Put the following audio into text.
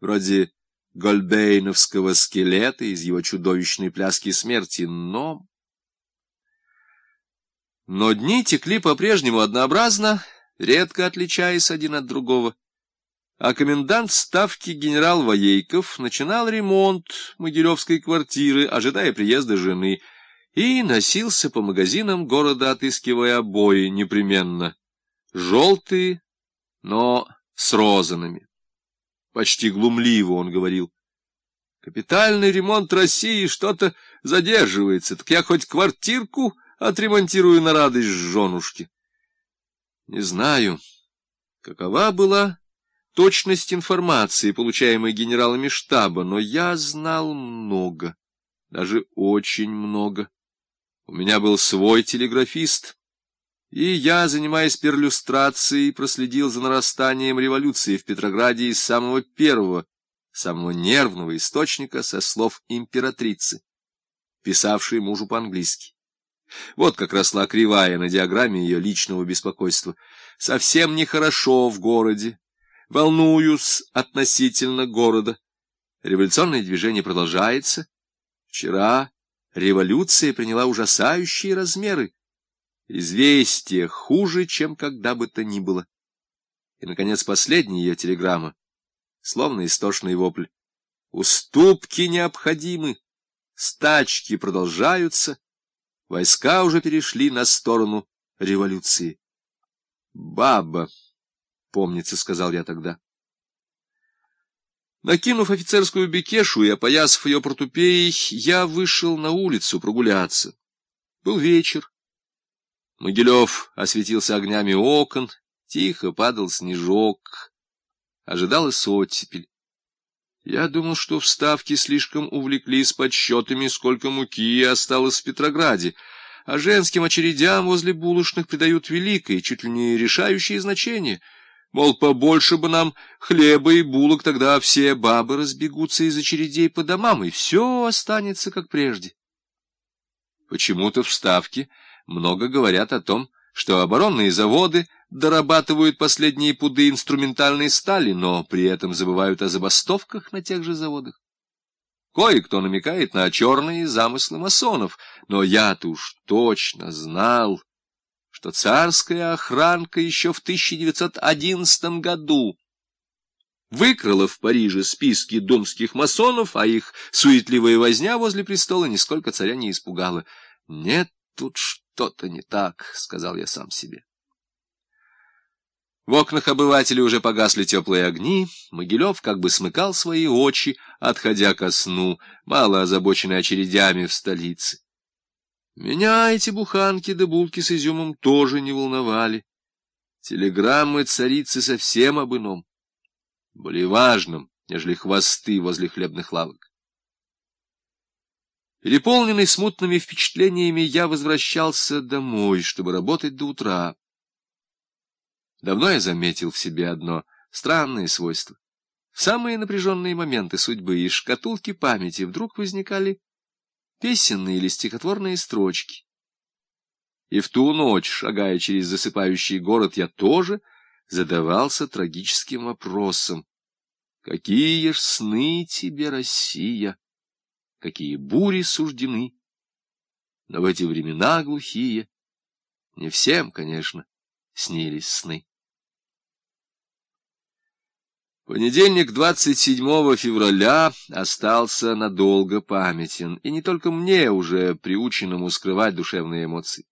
вроде гольбейновского скелета из его чудовищной пляски смерти, но... Но дни текли по-прежнему однообразно, редко отличаясь один от другого. А комендант ставки генерал Воейков начинал ремонт Могилевской квартиры, ожидая приезда жены, и носился по магазинам города, отыскивая обои непременно. Желтые, но с розанами. Почти глумливо он говорил. Капитальный ремонт России что-то задерживается, так я хоть квартирку отремонтирую на радость женушки. Не знаю, какова была точность информации, получаемой генералами штаба, но я знал много, даже очень много. У меня был свой телеграфист, и я, занимаясь перлюстрацией, проследил за нарастанием революции в Петрограде из самого первого, самого нервного источника со слов императрицы, писавшей мужу по-английски. Вот как росла кривая на диаграмме ее личного беспокойства. Совсем нехорошо в городе. Волнуюсь относительно города. Революционное движение продолжается. Вчера революция приняла ужасающие размеры. Известие хуже, чем когда бы то ни было. И, наконец, последняя ее телеграмма, словно истошный вопль. Уступки необходимы, стачки продолжаются, войска уже перешли на сторону революции. «Баба», — помнится, сказал я тогда. Накинув офицерскую бекешу и опоясав ее портупеей, я вышел на улицу прогуляться. Был вечер. Могилев осветился огнями окон, тихо падал снежок. Ожидалась оттепель. Я думал, что в Ставке слишком увлеклись подсчетами, сколько муки осталось в Петрограде, а женским очередям возле булочных придают великое, чуть ли не решающее значение. Мол, побольше бы нам хлеба и булок, тогда все бабы разбегутся из очередей по домам, и все останется как прежде. Почему-то в Ставке много говорят о том, что оборонные заводы дорабатывают последние пуды инструментальной стали, но при этом забывают о забастовках на тех же заводах. Кое-кто намекает на черные замыслы масонов, но я-то уж точно знал, что царская охранка еще в 1911 году выкрала в Париже списки думских масонов, а их суетливая возня возле престола нисколько царя не испугала. Нет, тут что-то не так, — сказал я сам себе. В окнах обывателей уже погасли теплые огни, Могилев как бы смыкал свои очи, отходя ко сну, мало озабоченный очередями в столице. Меня эти буханки да булки с изюмом тоже не волновали. Телеграммы царицы совсем об ином, более важном, нежели хвосты возле хлебных лавок. Переполненный смутными впечатлениями, я возвращался домой, чтобы работать до утра. Давно я заметил в себе одно странное свойство. В самые напряженные моменты судьбы и шкатулки памяти вдруг возникали песенные или стихотворные строчки. И в ту ночь, шагая через засыпающий город, я тоже задавался трагическим вопросом. Какие ж сны тебе, Россия? Какие бури суждены. Но в эти времена глухие, не всем, конечно, снились сны. Понедельник, 27 февраля, остался надолго памятен, и не только мне, уже приученному скрывать душевные эмоции.